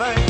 bank.